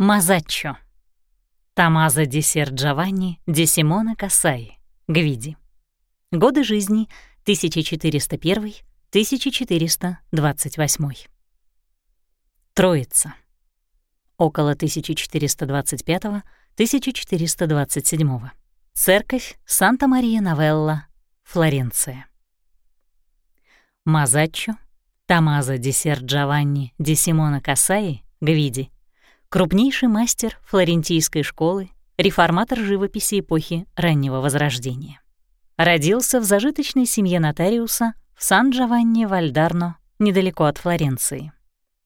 Мазаччо. Тамаза ди Серджаванни ди Симона Касаи. Гвиди. Годы жизни 1401-1428. Троица. Около 1425-1427. Церковь Санта-Мария-Новелла, Флоренция. Мазаччо, Тамаза ди Серджаванни ди Симона Касаи, Гвиди — крупнейший мастер флорентийской школы, реформатор живописи эпохи раннего Возрождения. Родился в зажиточной семье нотариуса в Сан-Джованни-Вальдарно, недалеко от Флоренции.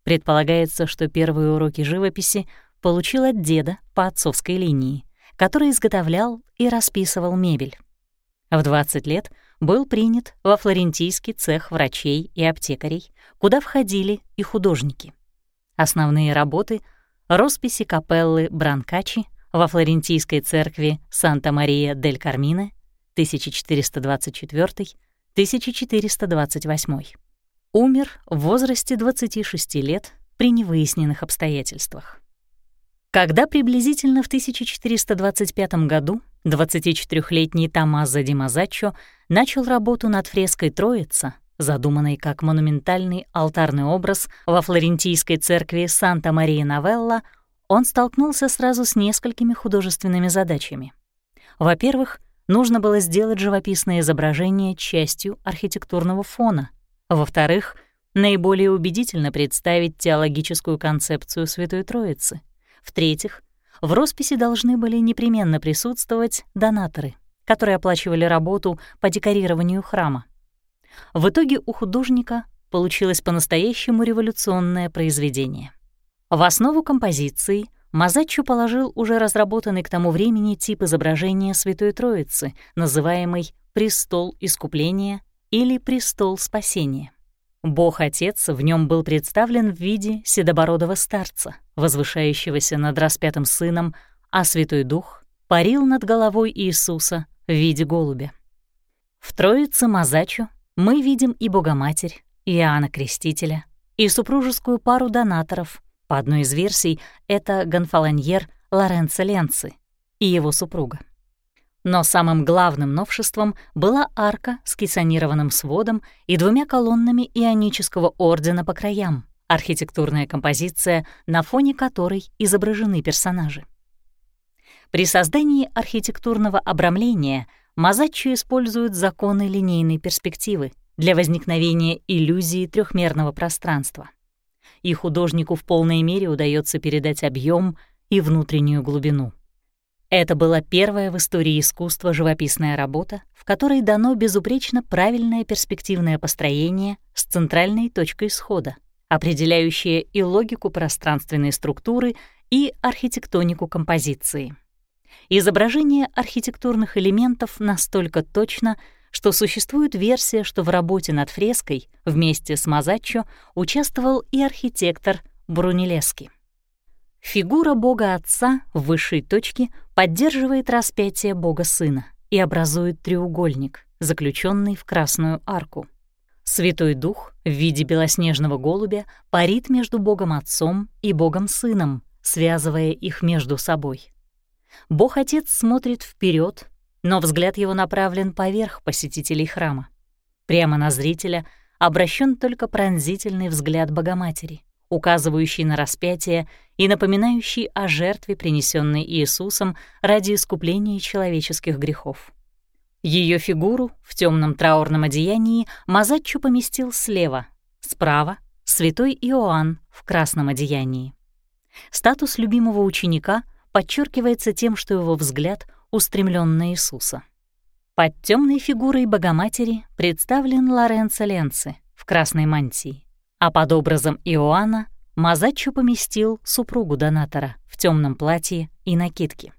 Предполагается, что первые уроки живописи получил от деда по отцовской линии, который изготовлял и расписывал мебель. В 20 лет был принят во флорентийский цех врачей и аптекарей, куда входили и художники. Основные работы росписи капеллы Бранкачи во флорентийской церкви Санта-Мария-дель-Кармине 1424-1428. Умер в возрасте 26 лет при невыясненных обстоятельствах. Когда приблизительно в 1425 году 24-летний Томмазо ди Мазаччо начал работу над фреской «Троица», задуманный как монументальный алтарный образ во флорентийской церкви Санта-Мария-Новелла, он столкнулся сразу с несколькими художественными задачами. Во-первых, нужно было сделать живописное изображение частью архитектурного фона. Во-вторых, наиболее убедительно представить теологическую концепцию Святой Троицы. В-третьих, в росписи должны были непременно присутствовать донаторы, которые оплачивали работу по декорированию храма. В итоге у художника получилось по-настоящему революционное произведение. В основу композиции Мазаччо положил уже разработанный к тому времени тип изображения Святой Троицы, называемый «престол искупления» или «престол спасения». Бог-Отец в нем был представлен в виде седобородого старца, возвышающегося над распятым сыном, а Святой Дух парил над головой Иисуса в виде голубя. В Троице Мазачо мы видим и Богоматерь, и Иоанна Крестителя, и супружескую пару донаторов. По одной из версий, это гонфолоньер Лоренцо Ленци и его супруга. Но самым главным новшеством была арка с кессонированным сводом и двумя колоннами ионического ордена по краям, архитектурная композиция, на фоне которой изображены персонажи. При создании архитектурного обрамления — Мазаччо используют законы линейной перспективы для возникновения иллюзии трехмерного пространства. И художнику в полной мере удается передать объем и внутреннюю глубину. Это была первая в истории искусства живописная работа, в которой дано безупречно правильное перспективное построение с центральной точкой схода, определяющее и логику пространственной структуры, и архитектонику композиции. Изображение архитектурных элементов настолько точно, что существует версия, что в работе над фреской вместе с Мазаччо участвовал и архитектор Брунелески. Фигура Бога Отца в высшей точке поддерживает распятие Бога Сына и образует треугольник, заключенный в красную арку. Святой Дух в виде белоснежного голубя парит между Богом Отцом и Богом Сыном, связывая их между собой. Бог-отец смотрит вперед, но взгляд его направлен поверх посетителей храма. Прямо на зрителя обращен только пронзительный взгляд Богоматери, указывающий на распятие и напоминающий о жертве, принесенной Иисусом ради искупления человеческих грехов. Ее фигуру в темном траурном одеянии Мазаччо поместил слева, справа — святой Иоанн в красном одеянии. Статус любимого ученика подчеркивается тем, что его взгляд устремлен на Иисуса. Под темной фигурой Богоматери представлен Лоренцо Ленци в красной мантии, а под образом Иоанна Мазаччо поместил супругу донатора в темном платье и накидке.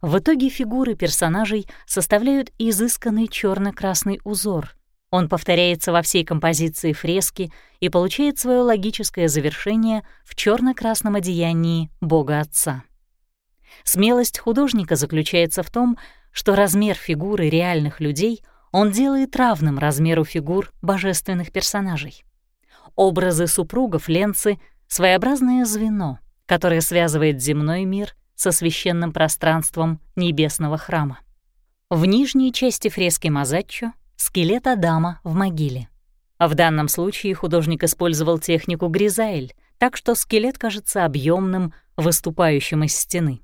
В итоге фигуры персонажей составляют изысканный черно красный узор. Он повторяется во всей композиции фрески и получает свое логическое завершение в черно красном одеянии Бога Отца. Смелость художника заключается в том, что размер фигуры реальных людей он делает равным размеру фигур божественных персонажей. Образы супругов Ленцы — своеобразное звено, которое связывает земной мир со священным пространством небесного храма. В нижней части фрески Мазаччо — скелет Адама в могиле. В данном случае художник использовал технику гризаэль, так что скелет кажется объемным, выступающим из стены.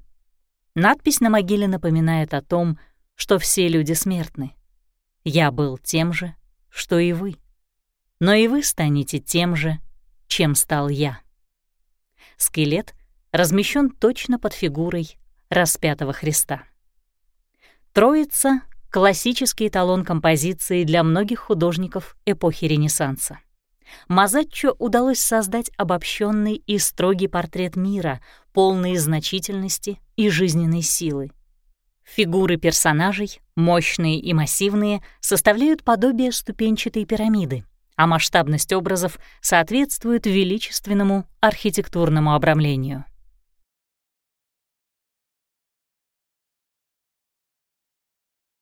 Надпись на могиле напоминает о том, что все люди смертны. «Я был тем же, что и вы. Но и вы станете тем же, чем стал я». Скелет размещен точно под фигурой распятого Христа. Троица — классический эталон композиции для многих художников эпохи Ренессанса. Мазаччо удалось создать обобщенный и строгий портрет мира, полный значительности и жизненной силы. Фигуры персонажей, мощные и массивные, составляют подобие ступенчатой пирамиды, а масштабность образов соответствует величественному архитектурному обрамлению.